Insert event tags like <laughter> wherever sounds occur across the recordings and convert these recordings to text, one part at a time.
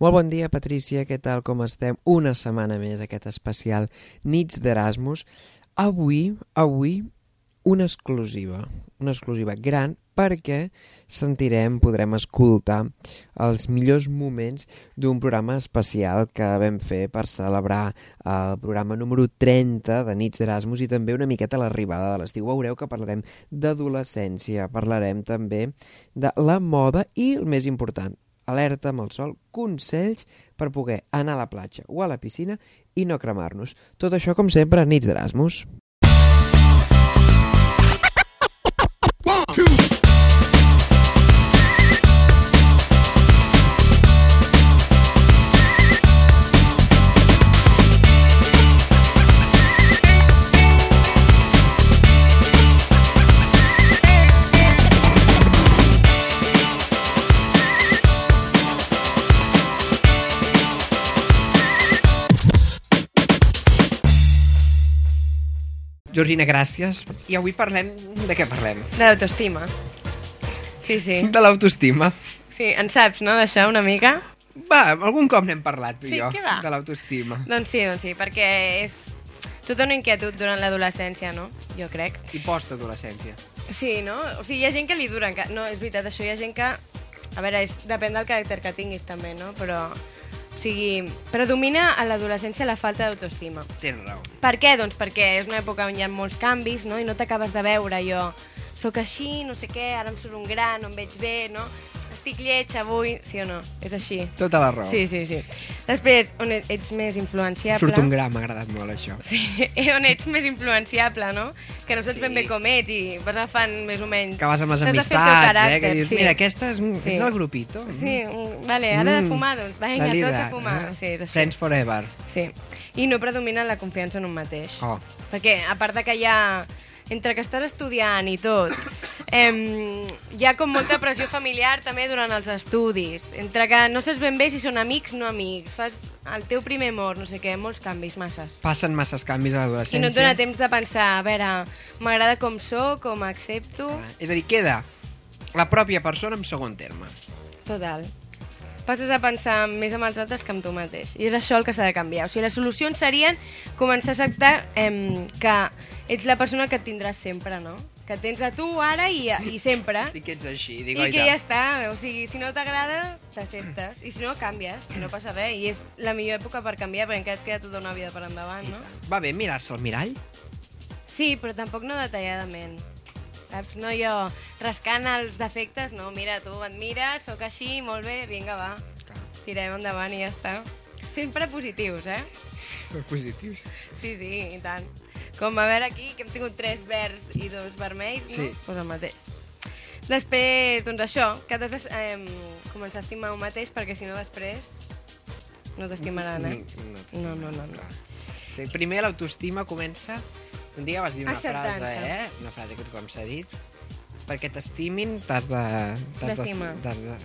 Molt bon dia, Patrícia, què tal, com estem? Una setmana més, aquest especial Nits d'Erasmus. Avui, avui, una exclusiva, una exclusiva gran, perquè sentirem, podrem escoltar els millors moments d'un programa especial que vam fer per celebrar el programa número 30 de Nits d'Erasmus i també una miqueta l'arribada de l'estiu. Veureu que parlarem d'adolescència, parlarem també de la moda i, el més important, alerta amb el sol, consells per poder anar a la platja o a la piscina i no cremar-nos. Tot això, com sempre, a Nits d'Erasmus. Georgina, gràcies. I avui parlem... De què parlem? De l'autoestima. Sí, sí. De l'autoestima. Sí, en saps, no, d'això, una mica? Va, algun cop n'hem parlat, tu Sí, i jo, de l'autoestima. Doncs sí, doncs sí, perquè és tota una inquietud durant l'adolescència, no? Jo crec. I post-adolescència. Sí, no? O sigui, hi ha gent que li dura. No, és veritat, això hi ha gent que... A veure, és, depèn del caràcter que tinguis també, no? Però, sigui, predomina a l'adolescència la falta d'autoestima. Tens raó. Per què? Doncs perquè és una època on hi ha molts canvis, no? I no t'acabes de veure, jo sóc així, no sé què, ara em surt un gran, no em veig bé, no? Estic lleig avui, sí o no? És així. Tota la raó. Sí, sí, sí. Després, on e- ets més influenciable... Surt un gram, m'ha agradat molt això. Sí, <laughs> on ets més influenciable, no? Que no saps Sí. ben bé com ets i vas agafant més o menys... Que vas amb les de el amistats, eh? Que dius, sí. mira, aquesta és, Sí. ets del grupito. Sí, vale, ara de Mm, fumar, doncs vinga, tots a fumar. eh? Sí, és així. Friends forever. Sí. I no predomina la confiança en un mateix. Oh. Perquè, a part de que hi ha... Entre que estàs estudiant i tot, em, hi ha com molta pressió familiar també durant els estudis. Entre que no saps ben bé si són amics no amics, fas el teu primer amor, no sé què, molts canvis, masses. Passen masses canvis a l'adolescència. I no et dona temps de pensar, a veure, m'agrada com sóc, com accepto... Ah, És a dir, queda la pròpia persona en segon terme. Total. Passes a pensar més amb els altres que amb tu mateix. I és això el que s'ha de canviar. O sigui, les solucions serien començar a acceptar em, que ets la persona que et tindràs sempre, no? Que tens a tu ara i, i sempre. <laughs> I que ets així, dic, I que ja està. O sigui, si no t'agrada, t'acceptes. I si no, canvies. No passa res. I és la millor època per canviar, perquè encara et queda tota una vida per endavant, no? Va bé mirar-se al mirall? Sí, però tampoc no detalladament. Saps? No jo rascant els defectes, no, mira, tu et mires, sóc així, molt bé, vinga, va, Clar, tirem endavant i ja està. Sempre positius, eh? positius. Sí, sí, i tant. Com a veure aquí, que hem tingut tres verds i dos vermells, no? Sí. Doncs pues el mateix. Després, doncs això, que t'has de eh, començar a estimar un mateix, perquè si no després no t'estimaran, eh? No, no, no, no. Sí, Primer l'autoestima comença... Un dia vas dir una frase, eh? Una frase que tothom s'ha dit. Perquè t'estimin, t'has de... t'has de- de-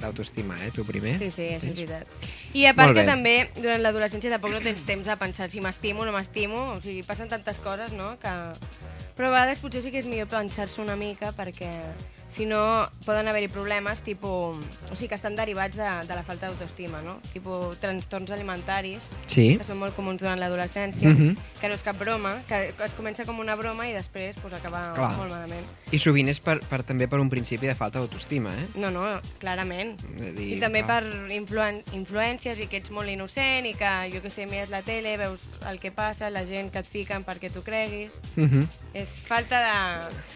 d'autoestimar, eh? Tu primer. Sí, sí, és Tens- veritat. I a part que bé. també durant l'adolescència tampoc no tens temps a pensar si m'estimo o no m'estimo, o sigui, passen tantes coses, no?, que... Però a vegades potser sí que és millor pensar-se una mica perquè si no poden haver-hi problemes tipus, o sigui, que estan derivats de, de la falta d'autoestima, no? Tipus trastorns alimentaris, Sí. que són molt comuns durant l'adolescència, Mhm. que no és cap broma, que es comença com una broma i després pues, acaba Clar. molt malament. I sovint és per, per, també per un principi de falta d'autoestima, eh? No, no, clarament. Dir, I també clar. per influen influències i que ets molt innocent i que, jo que sé, mires la tele, veus el que passa, la gent que et fiquen perquè tu creguis. Mhm. És falta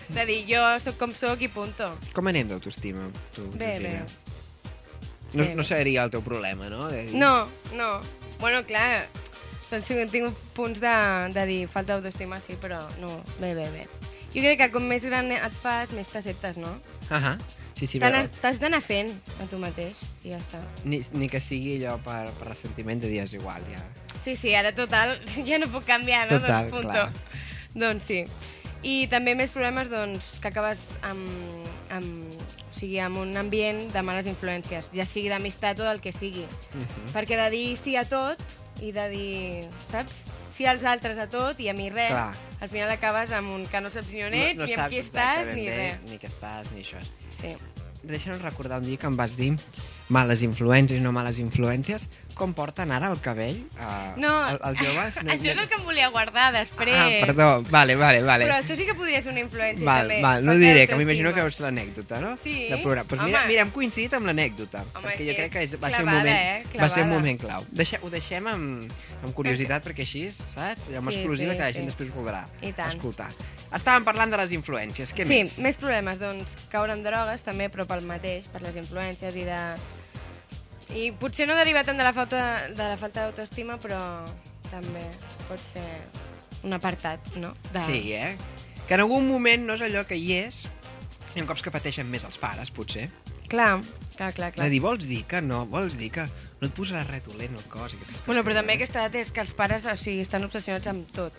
de, de dir jo sóc com sóc i punto. Com anem d'autoestima? Tu, Bé, bé. No, Bé, no seria el teu problema, no? De dir... No, no. Bueno, clar, doncs sí, tinc punts de, de dir falta d'autoestima, sí, però no, bé, bé, bé. Jo crec que com més gran et fas, més t'acceptes, no? Ahà. Sí, sí, T'han- però T'has d'anar fent a tu mateix i ja està. ni, ni que sigui allò per, per ressentiment de dir és igual, ja. Sí, sí, ara total, <laughs> ja no puc canviar, no? Total, doncs, punto. clar. Doncs sí. I també més problemes, doncs, que acabes amb, amb, o sigui, amb un ambient de males influències, ja sigui d'amistat o del que sigui. Mhm. Perquè de dir sí a tot i de dir, saps? Sí als altres a tot i a mi res, Clar. al final acabes amb un que no saps ni on ets, ni amb qui estàs, ni bé res. Ni que estàs, ni això. Sí. Deixa'm recordar un dia que em vas dir males influències i no males influències, com porten ara el cabell? Uh, No, el, els joves? <laughs> això és el que em volia guardar després. Ah, perdó, vale, vale, vale. Però això sí que podria ser una influència Val, també. val, no falta diré, que m'imagino que és l'anècdota, no? Sí? De programa. Pues mira, Home. mira, hem coincidit amb l'anècdota, perquè jo crec que és va, ser un clavada, moment, eh? va ser un Clavada. moment clau. Deixa, ho deixem amb, amb curiositat, perquè així, saps? Hi ha una Sí, exclusiva sí, que la gent sí. després voldrà I tant. escoltar. Estàvem parlant de les influències, què sí, més? més problemes, doncs, caure en drogues també, però pel mateix, per les influències i de... I potser no deriva tant de la falta de la falta d'autoestima, però també pot ser un apartat, no? De... Sí, eh? Que en algun moment no és allò que hi és, hi ha cops que pateixen més els pares, potser. Clar, clar, clar. clar. De dir, vols dir que no, vols dir que no et posarà res dolent al cos. i Bueno, però que també aquesta edat és que els pares o sigui, estan obsessionats amb tot,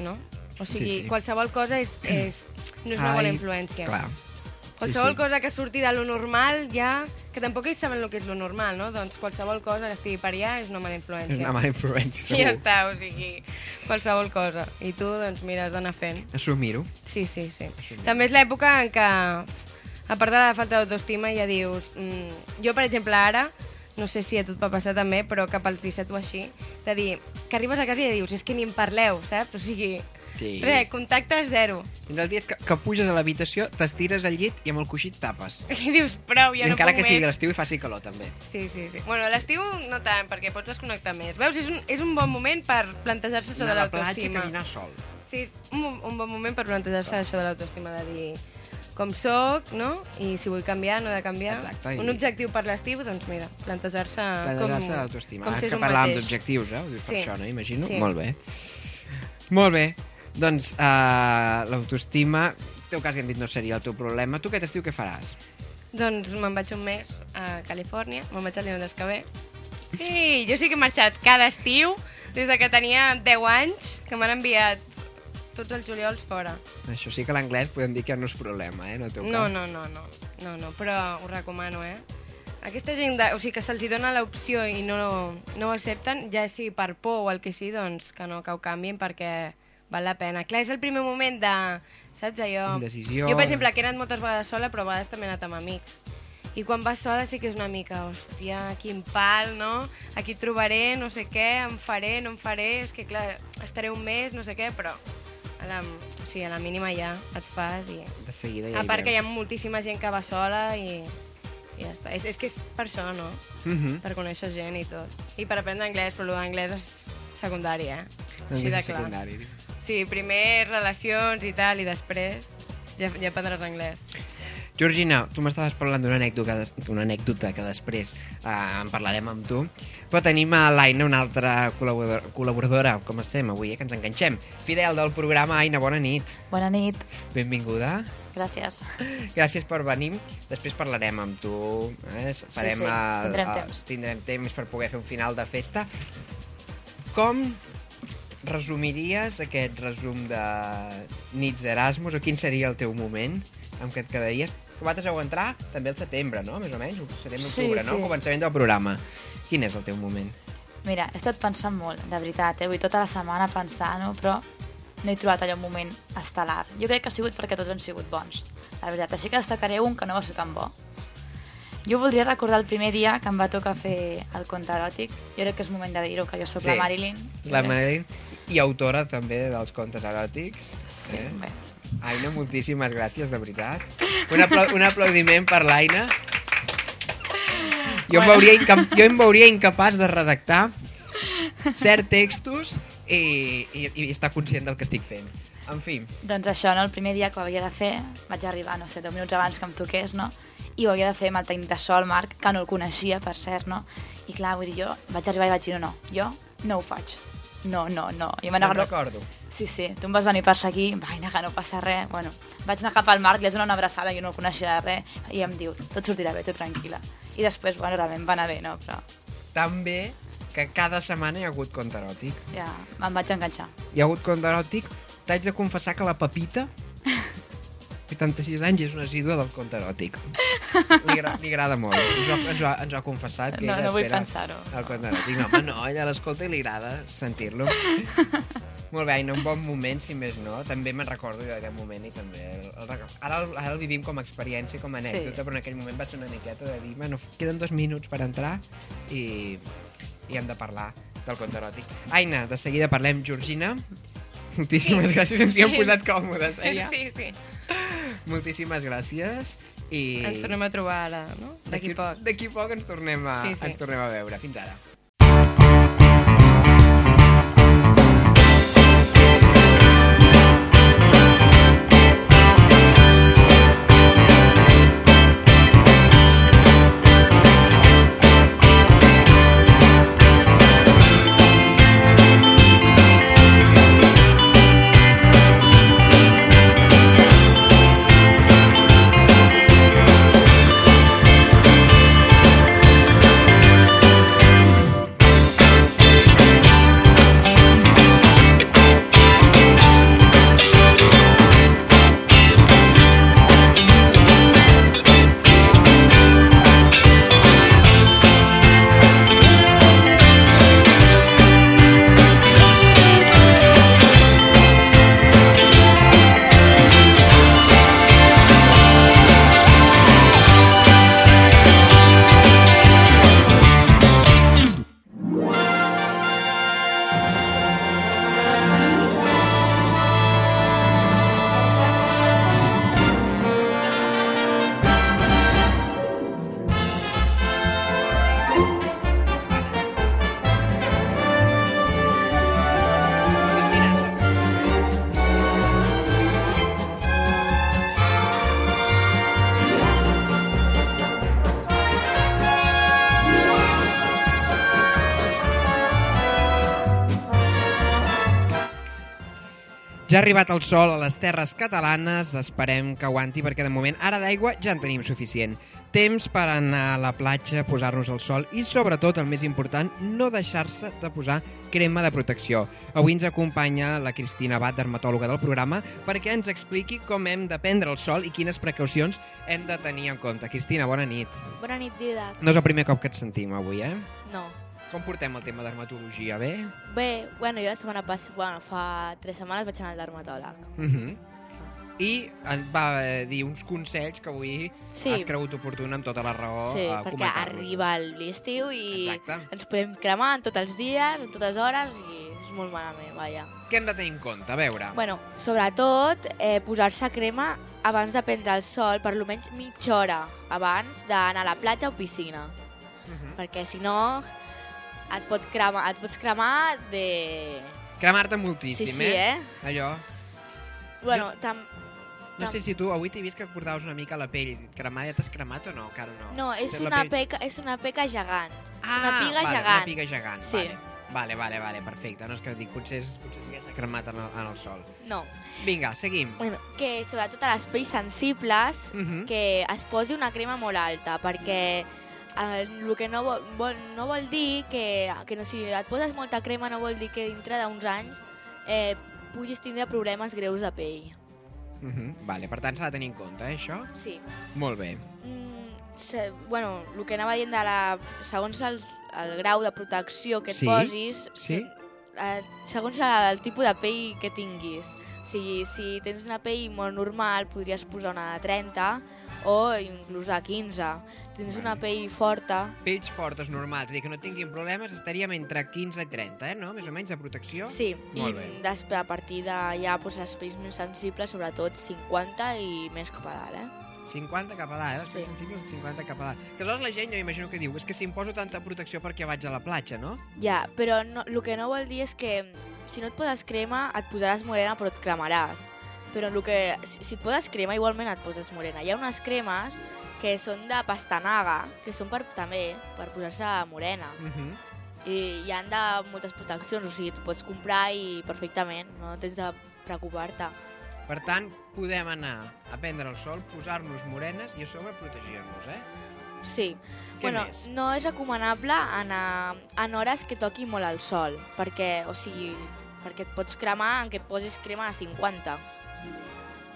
no? O sigui, Sí, sí. qualsevol cosa és, és, no és una bona Ai, influència. Clar. Qualsevol sí. cosa que surti de lo normal ja... Que tampoc ells saben el que és lo normal, no? Doncs qualsevol cosa que estigui per allà és una mala influència. És una mala influència, <laughs> I segur. ja està, o sigui, qualsevol cosa. I tu, doncs, mira, has d'anar fent. Assumir-ho. Sí, sí, sí. També és l'època en què, a part de la falta d'autoestima, ja dius... Mm, jo, per exemple, ara, no sé si a tu et va passar també, però cap als 17 o així, de dir que arribes a casa i ja dius, és que ni en parleu, saps? O sigui, Sí. res, contacte zero. Fins al dia que, que puges a l'habitació, t'estires al llit i amb el coixí et tapes. <laughs> I dius, prou, ja I no encara puc que més. sigui l'estiu i faci calor, també. Sí, sí, sí. Bueno, l'estiu no tant, perquè pots desconnectar més. Veus, és un, és un bon moment per plantejar-se això Anar de a la platja i l'autoestima. caminar sol. Sí, és un, un bon moment per plantejar-se això de l'autoestima, de dir com sóc, no? I si vull canviar, no he de canviar. Exacte, i- Un objectiu per l'estiu, doncs mira, plantejar-se com, Plantejar-se l'autoestima. com si és que parlàvem d'objectius, eh? Ho dius per Sí. això, no? Imagino. Sí. Molt bé. Molt bé. Doncs uh, l'autoestima, teu cas ja hem dit no seria el teu problema. Tu aquest estiu què faràs? Doncs me'n vaig un mes a Califòrnia, me'n vaig al divendres que ve. Sí, jo sí que he marxat cada estiu, des de que tenia 10 anys, que m'han enviat tots els juliols fora. Això sí que l'anglès podem dir que no és problema, eh? No, el teu No, cas. no, no, no, no, no, però ho recomano, eh? Aquesta gent, de, o sigui, que se'ls dona l'opció i no, no ho accepten, ja sigui per por o el que sigui, doncs que no, que ho canvien perquè val la pena. Clar, és el primer moment de, saps, allò... Indecisió. Jo, per exemple, que he anat moltes vegades sola, però a vegades també he anat amb amics. I quan vas sola sí que és una mica, hòstia, quin pal, no? Aquí trobaré, no sé què, em faré, no em faré... És que, clar, estaré un mes, no sé què, però a la, o sigui, a la mínima ja et fas i... De seguida ja A part que hi ha moltíssima gent que va sola i, i ja està. És, és que és per això, no? Mhm. Per conèixer gent i tot. I per aprendre anglès, però l'anglès és secundari, eh? Així de clar. secundari. Sí, primer relacions i tal, i després ja, ja aprendràs anglès. Georgina, tu m'estaves parlant d'una anècdota, una anècdota que després eh, en parlarem amb tu, però tenim a l'Aina, una altra col·laboradora, col·laboradora, com estem avui, eh, que ens enganxem. Fidel del programa, Aina, bona nit. Bona nit, Benvinguda. gràcies. Gràcies per venir. Després parlarem amb tu. Eh? Farem, sí, el- tindrem el- temps. Tindrem temps per poder fer un final de festa. Com resumiries aquest resum de nits d'Erasmus o quin seria el teu moment amb què et quedaries? Vosaltres vau entrar també al setembre, no? Més o menys, setembre, Sí, octubre, no? sí. Començament del programa. Quin és el teu moment? Mira, he estat pensant molt, de veritat, eh? vull tota la setmana pensar, no? però no he trobat allò un moment estel·lar. Jo crec que ha sigut perquè tots han sigut bons, la veritat. Així que destacaré un que no va ser tan bo. Jo voldria recordar el primer dia que em va tocar fer el conte eròtic. Jo crec que és moment de dir-ho, que jo sóc Sí. la Marilyn. La Marilyn i autora també dels contes eròtics. Sí, Eh? bé, Aina, moltíssimes gràcies, de veritat. Un, apla un aplaudiment per l'Aina. Jo, em veuria inca jo em veuria incapaç de redactar cert textos i, i, i estar conscient del que estic fent. En fi, Doncs això, no? el primer dia que ho havia de fer, vaig arribar, no sé, 10 minuts abans que em toqués, no? I ho havia de fer amb el tècnic de so, el Marc, que no el coneixia, per cert, no? I clar, vull dir, jo vaig arribar i vaig dir, no, no, jo no ho faig. No, no, no. Jo me'n m'anagarro... recordo. Sí, sí, tu em vas venir per aquí, vaina, que no passa res. Bueno, vaig anar cap al Marc, li vaig donar una abraçada, jo no el coneixia de res, i em diu, tot sortirà bé, tu tranquil·la. I després, bueno, realment va anar bé, no? Però Tan bé que cada setmana hi ha hagut conte eròtic. ja me'n vaig enganxar. Hi ha hagut conte eròtic. T'haig de confessar que la Pepita, 86 anys, és una assídua del conte eròtic. <laughs> Li, agra li agrada molt. Ens ho, ens ho, ha, ens ho ha confessat. Que No, no vull pensar-ho. El conte eròtic. No, home, no, ella l'escolta i li agrada sentir-lo. <laughs> Molt bé, Aina, un bon moment, si més no. També me'n recordo jo d'aquest moment i també... El, el, ara, el, ara el vivim com a experiència, com a anècdota, Sí. però en aquell moment va ser una miqueta de dir, bueno, queden dos minuts per entrar i, i hem de parlar del conte eròtic. Aina, de seguida parlem. Georgina, moltíssimes Sí. gràcies, ens hi hem posat còmodes, eh, ja? Sí, sí. Moltíssimes gràcies i... Ens tornem a trobar ara, no? D'aquí poc. D'aquí poc ens tornem, a, Sí, sí. ens tornem a veure. Fins ara. Ja ha arribat el sol a les terres catalanes, esperem que aguanti perquè de moment ara d'aigua ja en tenim suficient. Temps per anar a la platja, posar-nos al sol i sobretot, el més important, no deixar-se de posar crema de protecció. Avui ens acompanya la Cristina Bat, dermatòloga del programa, perquè ens expliqui com hem de prendre el sol i quines precaucions hem de tenir en compte. Cristina, bona nit. Bona nit, Didac. No és el primer cop que et sentim avui, eh? No. Com portem el tema de dermatologia, bé? Bé, bueno, jo la setmana passada, bueno, fa tres setmanes vaig anar al dermatòleg. -huh. I et va eh, dir uns consells que avui Sí. has cregut oportun amb tota la raó Sí, a perquè comentar-los. arriba l'estiu i Exacte. ens podem cremar en tots els dies, en totes hores i és molt malament, vaja. Què hem de tenir en compte? A veure. Bueno, sobretot eh, posar-se crema abans de prendre el sol per almenys mitja hora abans d'anar a la platja o piscina, Uh -huh. perquè si no et, pot cremar, et pots cremar de... Cremar-te Sí, moltíssim, sí, eh? Allò. Bueno, tam... No sé si tu avui t'he vist que portaves una mica la pell cremada. Ja t'has cremat o no? Encara no. No, és Tens una, pell- peca, és una peca gegant. Ah, una piga vale, gegant. Una piga gegant, Sí. vale. Vale, vale, vale, perfecte. No és que dic, potser, és- potser s'hagués cremat en el, en el sol. No. Vinga, seguim. Bueno, que sobretot a les pells sensibles Uh -huh. que es posi una crema molt alta, perquè eh, el que no vol, vol, no vol dir que, que no, si et poses molta crema no vol dir que dintre d'uns anys eh, puguis tindre problemes greus de pell. Uh -huh. Vale, per tant s'ha de tenir en compte, eh, això? Sí. Molt bé. Mm, se, bueno, el que anava dient de la... Segons el, el grau de protecció que et Sí? posis, Sí? eh, segons el tipus de pell que tinguis. Si, si tens una pell molt normal, podries posar una de 30 o inclús a 15. Tens una pell forta, Pells fortes normals, dir, que no tinguin problemes, estaríem entre 15 i 30, eh, no? Més o menys de protecció. sí, Molt i bé. després a partir de ja doncs, les pells més sensibles, sobretot 50 i més cap a dalt, eh? 50 cap a dalt, eh? Sí. sensibles de 50 cap a dalt. Que aleshores la gent, jo imagino que diu, és que si em poso tanta protecció perquè vaig a la platja, no? Ja, però no, el que no vol dir és que si no et poses crema et posaràs morena però et cremaràs. Però el que, si, si et poses crema igualment et poses morena. Hi ha unes cremes que són de pastanaga, que són per, també per posar-se morena. Uh -huh. I hi han de moltes proteccions, o sigui, tu pots comprar i perfectament, no tens de preocupar-te. Per tant, podem anar a prendre el sol, posar-nos morenes i a sobre protegir-nos, eh? Sí. Què bueno, més? no és recomanable anar en hores que toqui molt el sol, perquè, o sigui, perquè et pots cremar en què et posis crema a 50.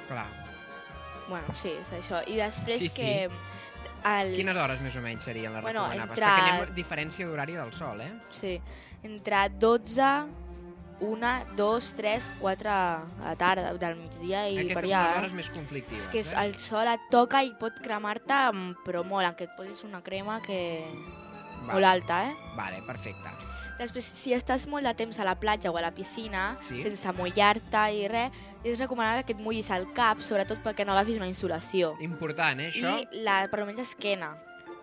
Clar. Bueno, sí, és això. I després Sí, sí. que... El... Quines hores més o menys serien les Bueno, recomanables? entre- Perquè anem a diferència d'horari del sol, eh? Sí, entre 12 una, dos, tres, quatre a la tarda, del migdia i per Aquestes allà. són les eh? hores més conflictives. És que eh? el sol et toca i pot cremar-te, però molt, en què et posis una crema que... Molt alta, eh? Vale, perfecte. Després, si estàs molt de temps a la platja o a la piscina, Sí. sense mullar-te i res, és recomanable que et mullis el cap, sobretot perquè no agafis una insolació. Important, eh, això? I la, per almenys esquena,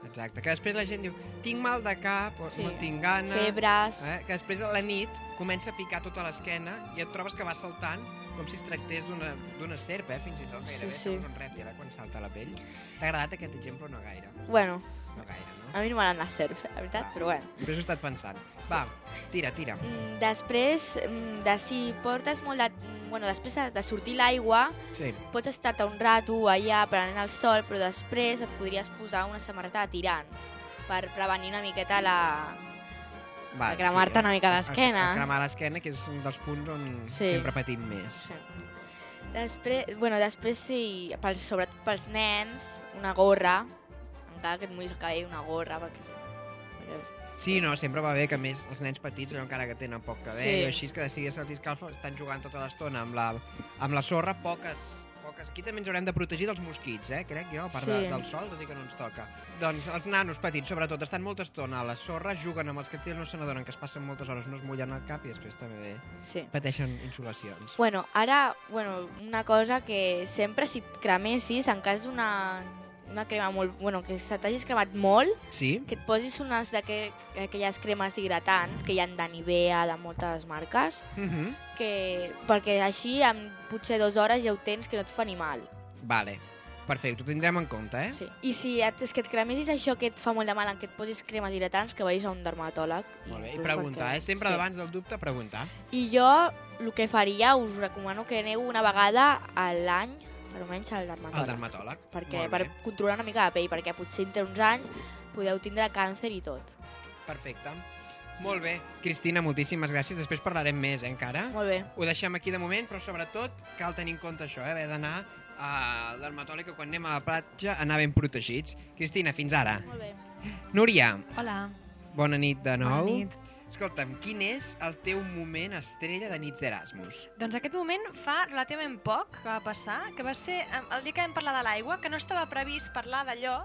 Exacte, que després la gent diu tinc mal de cap, o Sí. no tinc gana... febres... Eh? Que després a la nit comença a picar tota l'esquena i et trobes que va saltant com si es tractés d'una serp, eh? fins i tot gairebé. Sí, sí. Un rèptil, eh? quan salta la pell. T'ha agradat aquest exemple o no gaire? Bueno, No gaire, no? a mi no m'agraden les serps, la veritat, Va. però bueno. Per això he estat pensant. Va, tira, tira. Mm, Després, mm, de si portes molt de... mm, Bueno, després de, de sortir l'aigua, Sí. pots estar-te un rato allà prenent el sol, però després et podries posar una samarreta de tirants per prevenir una miqueta la... Va, A cremar-te una mica a- l'esquena. A, a cremar l'esquena, que és un dels punts on Sí. sempre patim més. Sí. Després, bueno, després sí, pels, sobretot pels nens, una gorra, encara que et mullis el cabell, una gorra, perquè... Sí, no, sempre va bé que més els nens petits, allò encara que tenen poc cabell, Sí. o així, que de seguida se'ls escalfa, estan jugant tota l'estona amb, la, amb la sorra, poques, poques. Aquí també ens haurem de protegir dels mosquits, eh, crec jo, a part Sí. de, del sol, tot i que no ens toca. Doncs els nanos petits, sobretot, estan molta estona a la sorra, juguen amb els castils, no se n'adonen que es passen moltes hores, no es mullen el cap i després també Sí. pateixen insolacions. Bueno, ara, bueno, una cosa que sempre si et cremessis, en cas d'una una crema molt... Bueno, que se t'hagis cremat molt, Sí? que et posis unes d'aquelles cremes hidratants que hi ha de Nivea, de moltes marques, Uh -huh. que, perquè així en potser dues hores ja ho tens que no et fa ni mal. Vale. Perfecte, ho tindrem en compte, eh? Sí. I si et, és que et cremessis això que et fa molt de mal en què et posis cremes hidratants, que vagis a un dermatòleg. Molt bé, i preguntar, perquè- eh? Sempre sí. abans del dubte, preguntar. I jo el que faria, us recomano que aneu una vegada a l'any, almenys al dermatòleg. Al dermatòleg. perquè, per controlar una mica la pell, perquè potser entre uns anys podeu tindre càncer i tot. Perfecte. Molt bé. Cristina, moltíssimes gràcies. Després parlarem més, eh, encara. Molt bé. Ho deixem aquí de moment, però sobretot cal tenir en compte això, eh? haver d'anar al dermatòleg que quan anem a la platja anar ben protegits. Cristina, fins ara. Molt bé. Núria, Hola, bona nit de nou. bona nit. Escolta'm, quin és el teu moment estrella de nits d'Erasmus? Doncs aquest moment fa relativament poc que va passar, que va ser eh, el dia que vam parlar de l'aigua, que no estava previst parlar d'allò,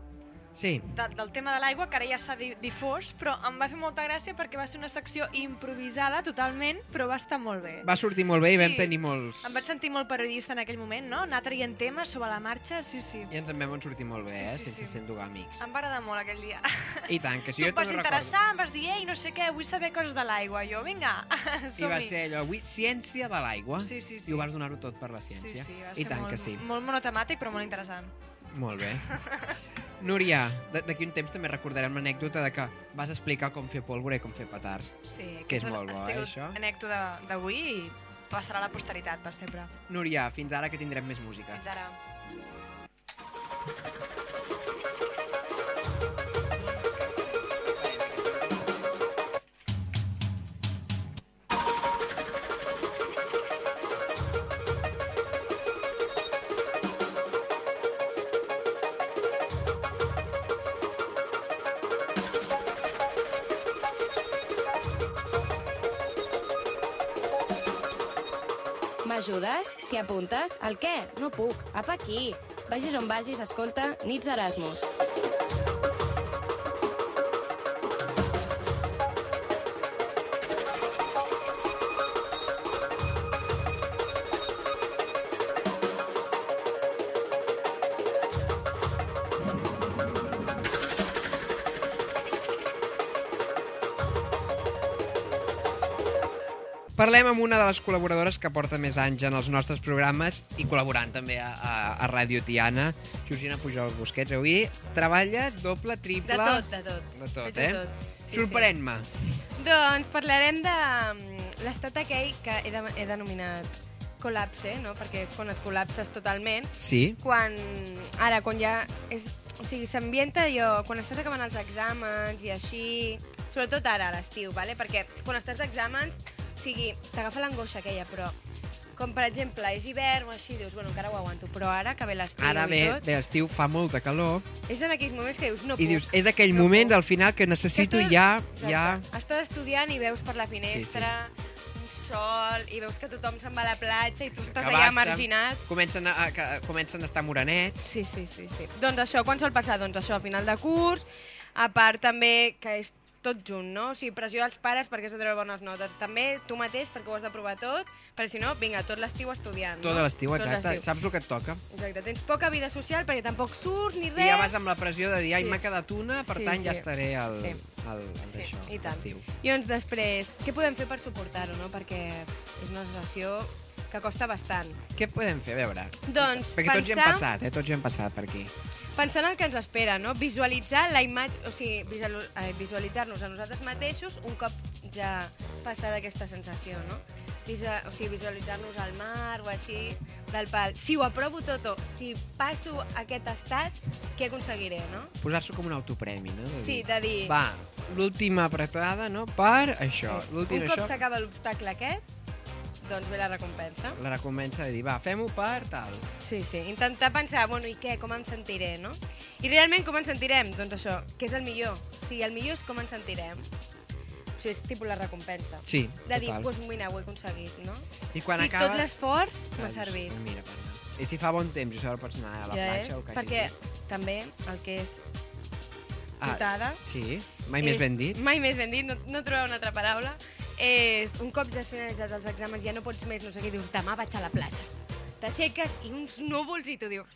Sí, de, del tema de l'aigua, que ara ja s'ha di difós, però em va fer molta gràcia perquè va ser una secció improvisada totalment, però va estar molt bé. va sortir molt bé i Sí. vam tenir molts... Em vaig sentir molt periodista en aquell moment, no? Anar traient temes sobre la marxa, sí, sí. I ens en vam sortir molt bé, Sí, eh? sí, sense sí. ser amics. Em va agradar molt aquell dia. I tant, que si tu jo em vas interessar, em vas dir, ei, no sé què, vull saber coses de l'aigua. Jo, vinga, <laughs> I va ser allò, avui ciència de l'aigua. Sí, sí, sí. I ho vas donar-ho tot per la Sí, ciència. sí, va I ser tant molt, que sí. molt monotemàtic, però molt interessant. Molt bé. <laughs> Núria, d'aquí un temps també recordarem l'anècdota de que vas explicar com fer pólvora i com fer petards. Sí, Que és molt bo, ha eh, sigut això? anècdota d'avui i passarà a la posteritat per sempre. Núria, fins ara que tindrem més música. Fins ara. M'ajudes? T'hi apuntes? El què? No puc. Apa aquí. Vagis on vagis, escolta, nits d'Erasmus. Parlem amb una de les col·laboradores que porta més anys en els nostres programes i col·laborant també a, a, a Ràdio Tiana, Georgina Pujol Busquets. Avui treballes doble, triple... De tot, de tot. De tot, De eh? tot. Sí, Sorprèn-me. Doncs parlarem de mm, l'estat aquell que he, de, he denominat col·lapse, no? perquè és quan et col·lapses totalment. Sí? Quan, ara, quan ja... És, o sigui, s'ambienta allò, quan estàs acabant els exàmens i així... Sobretot ara, a l'estiu, vale? perquè quan estàs d'exàmens, o sigui, t'agafa l'angoixa aquella, però com per exemple és hivern o així, dius, bueno, encara ho aguanto, però ara que ve l'estiu Ara i ve, tot, ve estiu, fa molta calor, és en aquells moments que dius, no i puc. dius, és aquell no moment puc. al final que necessito Que estàs- ja, Exacte. ja... Estàs estudiant i veus per la finestra un sol i veus que tothom se'n va a la platja i tu estàs Que allà baixen. marginat. Comencen a, a, que, comencen a estar morenets. Sí, sí, sí, sí. Doncs això, quan sol passar? Doncs això, a final de curs, a part també que és tot junt, no? O sigui, pressió als pares perquè has de treure bones notes. També tu mateix perquè ho has de provar tot, perquè si no, vinga, tot l'estiu estudiant. Tot no? l'estiu, exacte. Saps el que et toca. Exacte, tens poca vida social perquè tampoc surts ni res. I ja vas amb la pressió de dir, ai, Sí. m'ha quedat una, per Sí, tant ja sí. estaré al, Sí. al, al Sí, i tant. I doncs després, què podem fer per suportar-ho, no? Perquè és una situació que costa bastant. Què podem fer? A veure. Doncs Perquè tots hi hem pensar- passat, eh? Tots hi hem passat per aquí. Pensant en el que ens espera, no? Visualitzar la imatge, o sigui, eh, visualitzar-nos a nosaltres mateixos un cop ja passada aquesta sensació, no? Visa, o sigui, visualitzar-nos al mar o així, del pal. Si ho aprovo tot o si passo aquest estat, què aconseguiré, no? Posar-s'ho com un autopremi, no? De Sí, de dir... Va, l'última apretada, no? Per això. sí, un cop això. s'acaba l'obstacle aquest, doncs ve la recompensa. La recompensa de dir, va, fem-ho per tal. Sí, sí, intentar pensar, bueno, i què, com em sentiré, no? I realment com ens sentirem? Doncs això, què és el millor? O sigui, el millor és com ens sentirem. O sigui, és tipus la recompensa. Sí, De dir, total. doncs mira, ho he aconseguit, no? I quan si acaba... tot l'esforç m'ha servit. Mira, parla. I si fa bon temps i a sobre pots anar a la ja platja és, o que perquè hagi també el que és Ah, putada... Sí, mai més és- ben dit. Mai més ben dit, no, no trobeu una altra paraula. És un cop ja has finalitzat els exàmens, ja no pots més, no sé què, dius, demà vaig a la platja. T'aixeques i uns núvols i tu dius,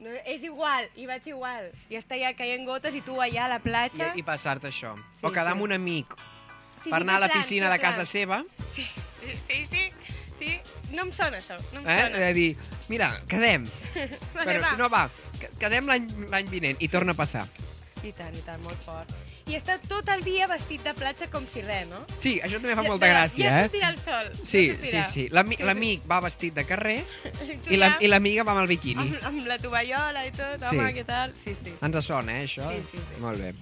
no, és igual, i vaig igual. I està ja caient gotes i tu allà a la platja... I, i passar-te això. Sí, o quedar sí. amb un amic Sí, per sí, anar a la plans, piscina fer de casa plans. seva, Sí, sí, sí, sí, sí. No em sona això, no em eh? sona. de dir, mira, quedem. <laughs> Vale, Però va. si no, va, que- quedem l'any vinent i torna a passar. I tant, i tant, molt fort. I està tot el dia vestit de platja com si res, no? Sí, això també fa Ja- molta ja- gràcia, ja eh? sortirà el sol. Sí, ja sí, sí. L'ami- Sí, sí. L'amic va vestit de carrer <laughs> i la- ja, l'amiga va amb el biquini. amb, amb la tovallola i tot, Sí. home, què tal? Sí, sí. Ens sona, eh, això? Sí, sí, sí. Molt bé.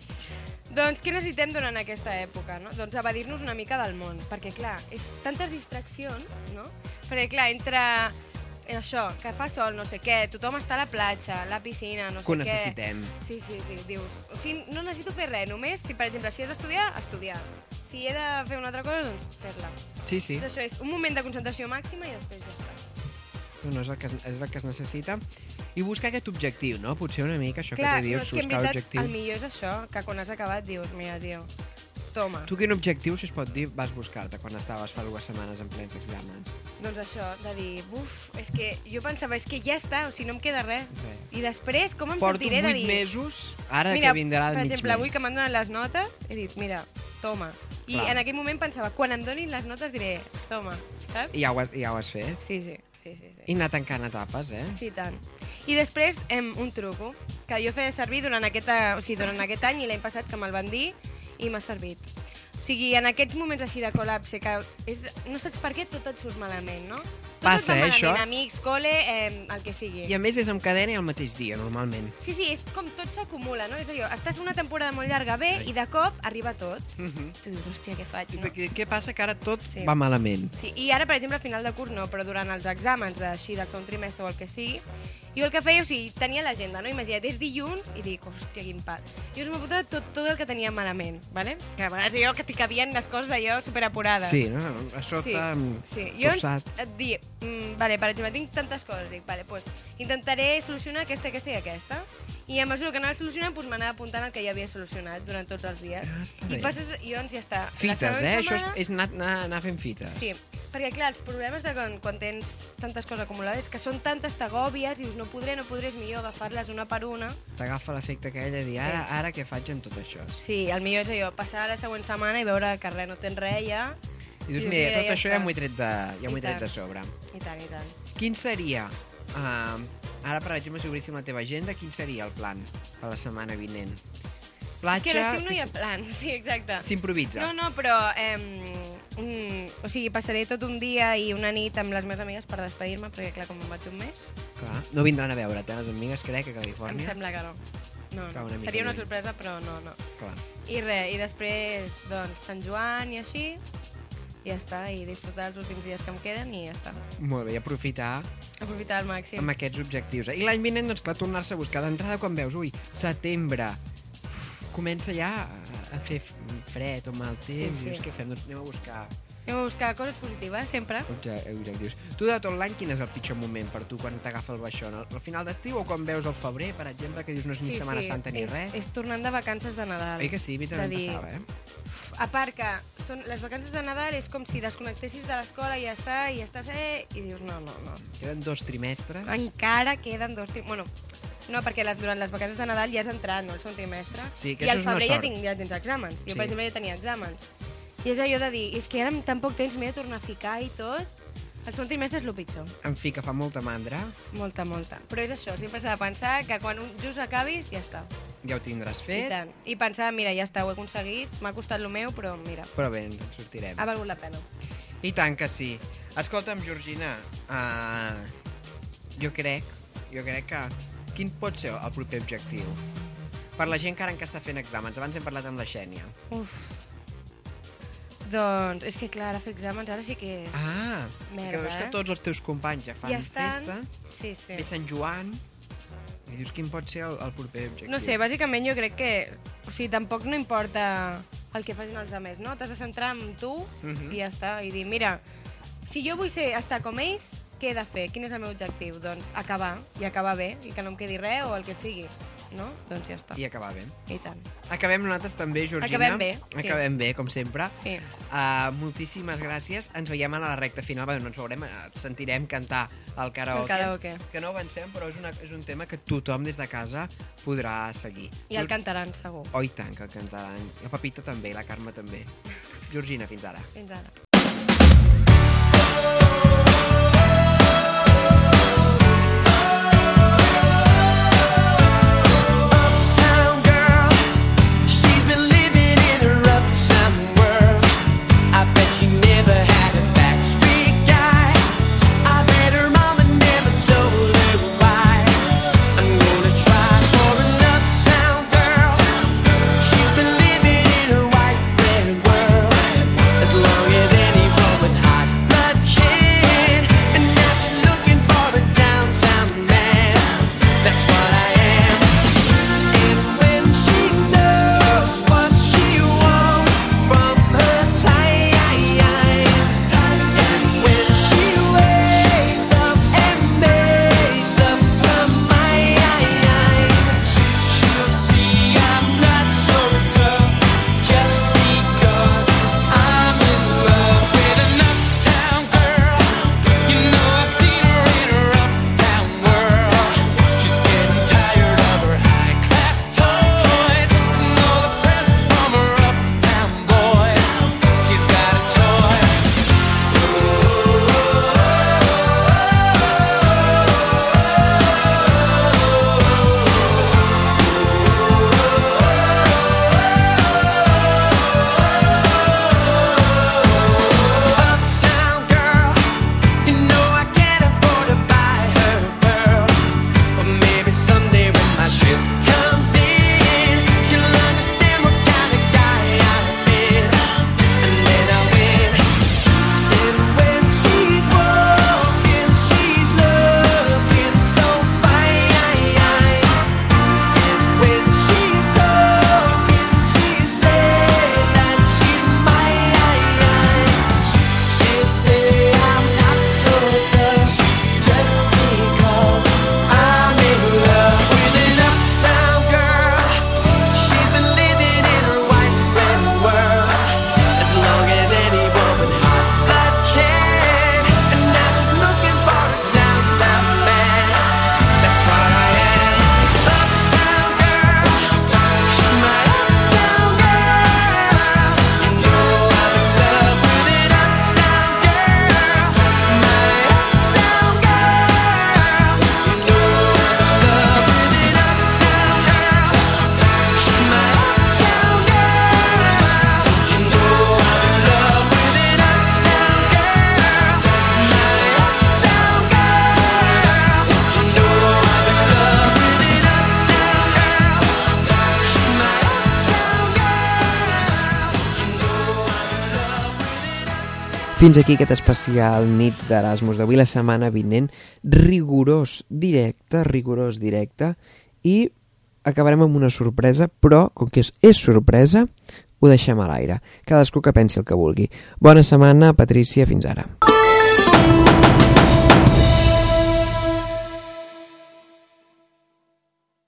Doncs què necessitem durant aquesta època, no? Doncs evadir-nos una mica del món, perquè, clar, és tantes distraccions, no? Perquè, clar, entre això, que fa sol, no sé què, tothom està a la platja, a la piscina, no sé Que ho què... necessitem. Sí, sí, sí, dius... O sigui, no necessito fer res, només, si per exemple, si he d'estudiar, estudiar. Si he de fer una altra cosa, doncs fer-la. Sí, sí. Doncs això és un moment de concentració màxima i després ja està. No, no, és el, que es, és el que es necessita. I buscar aquest objectiu, no? Potser una mica això Clar, que tu no, dius, és que en buscar veritat l'objectiu. el millor és això, que quan has acabat dius, mira, tio, toma. Tu quin objectiu, si es pot dir, vas buscar-te quan estaves fa dues setmanes en plens exàmens? Doncs això, de dir, buf, és que jo pensava, és que ja està, o sigui, no em queda res. Res. I després, com em Porto sentiré de vuit dir... mesos, ara mira, que vindrà per mig exemple, avui mes. que m'han donat les notes, he dit, mira, toma. I Clar. en aquell moment pensava, quan em donin les notes diré, toma, saps? I ja ho, ja ho has fet. Sí, sí, sí, sí. sí. I anar tancant etapes, eh? Sí, tant. I després, em, un truco, que jo feia servir durant aquest, eh, o sigui, durant aquest any i l'any passat que me'l van dir i m'ha servit. O sigui, en aquests moments així de col·lapse, que és, no saps per què tot et surt malament, no? Passa, eh, això? amics, cole, eh, el que sigui. I a més és amb cadena i el mateix dia, normalment. Sí, sí, és com tot s'acumula, no? És allò, estàs una temporada molt llarga bé i de cop arriba tot. Mhm. Tu dius, hòstia, què faig, I no? què, què passa? Que ara tot Sí. va malament. Sí, i ara, per exemple, a final de curs no, però durant els exàmens així de un trimestre o el que sigui, jo el que feia, o sigui, tenia l'agenda, no? Imagina't, és dilluns i dic, hòstia, quin pat. Jo us m'apuntava tot, tot el que tenia malament, ¿vale? Que a vegades jo que t'hi cabien les coses allò superapurades. Sí, no? A sota, Sí, sí. Jo torçat. et dic, mm, vale, per exemple, tinc tantes coses, dic, vale, pues, intentaré solucionar aquesta, aquesta i aquesta. I a mesura que anava solucionant, pues, m'anava apuntant el que ja havia solucionat durant tots els dies. Ah, I passes, i doncs ja està. Fites, eh? Això és, setmana- és anar, anar, anar fent fites. Sí, perquè clar, els problemes de quan, quan tens tantes coses acumulades que són tantes t'agòbies i dius no podré, no podré, és millor agafar-les una per una. T'agafa l'efecte aquell de dir, ara, ara què faig amb tot això? Sí, el millor és allò, passar a la següent setmana i veure que res, no tens res ja. I dius, mira, tot ja això ja m'ho he tret de, ja he tret de sobre. I tant, i tant. Quin seria, uh, ara per exemple, si obríssim la teva agenda, quin seria el plan per la setmana vinent? Platja... és que l'estiu no hi ha plan, <laughs> sí, exacte. S'improvisa. No, no, però... Eh, un, o sigui, passaré tot un dia i una nit amb les meves amigues per despedir-me, perquè clar, com em vaig un mes, Clar. No vindran a veure't, eh, les amigues, crec, a em Califòrnia. sembla que no. No, no. una Seria una sorpresa, però no, no. Clar. I res, i després, doncs, Sant Joan i així, i ja està, i disfrutar els últims dies que em queden i ja està. Molt bé, i aprofitar Aprofitar al màxim. amb aquests objectius. I l'any vinent, doncs, clar, tornar-se a buscar. D'entrada, quan veus, ui, setembre, uf, comença ja a, fer fred o mal temps, Sí, sí. dius, què fem? Doncs anem a buscar Anem a buscar coses positives, sempre. Obje- Objectius. Tu de tot l'any, quin és el pitjor moment per tu quan t'agafa el baixón? Al al final d'estiu o quan veus el febrer, per exemple, que dius no és ni Setmana Santa ni és, res? És tornant de vacances de Nadal. Oi que sí? A mi també dir- passava, eh? A part que són, les vacances de Nadal és com si desconnectessis de l'escola i ja està, i ja estàs, eh, i dius, no, no, no. Queden dos trimestres. Encara queden dos... tri- Bueno, no, perquè les, durant les vacances de Nadal ja has entrat, no? El segon trimestre. Sí, que I al febrer ja, tinc, ja tens exàmens. Jo, Sí. per exemple, ja tenia exàmens. I és allò de dir, és que ara amb tan poc temps m'he de tornar a ficar i tot. El segon trimestre és el pitjor. En fi, que fa molta mandra. Molta, molta. Però és això, sempre s'ha de pensar que quan un- just acabis, ja està. Ja ho tindràs I fet. tant. I pensar, mira, ja està, ho he aconseguit, m'ha costat el meu, però mira, Però bé, ens en sortirem. ha valgut la pena. I tant que sí. Escolta'm, Georgina, uh, jo crec, jo crec que... Quin pot ser el proper objectiu? Per la gent que ara encara està fent exàmens. Abans hem parlat amb la Xènia. Uf. Doncs, és que clar, ara fer exàmens ara sí que és... Ah, Merda, que veus que eh? tots els teus companys ja fan ja estan... festa, Sí, ve sí. Sant Joan, i dius quin pot ser el, el proper objectiu. No sé, bàsicament jo crec que... O sigui, tampoc no importa el que facin els altres, no? T'has de centrar en tu Mhm. i ja està. I dir, mira, si jo vull ser, estar com ells, què he de fer? Quin és el meu objectiu? Doncs acabar, i acabar bé, i que no em quedi res o el que sigui, no? Doncs ja està. I acabar bé. I tant. Acabem nosaltres també, Georgina. Acabem bé, sí. Acabem bé, com sempre. Sí. Uh, moltíssimes gràcies. Ens veiem a la recta final. Bé, no ens veurem, eh, sentirem cantar al karaoke. El karaoke. Que no avancem, però és, una, és un tema que tothom des de casa podrà seguir. I el cantaran, segur. Oh, i tant, que el cantaran. La Pepita també, la Carme també. Georgina, fins ara. Fins ara. Fins aquí aquest especial Nits d'Erasmus d'avui, la setmana vinent, rigorós directe, rigorós directe, i acabarem amb una sorpresa, però, com que és, és sorpresa, ho deixem a l'aire. Cadascú que pensi el que vulgui. Bona setmana, Patrícia, fins ara.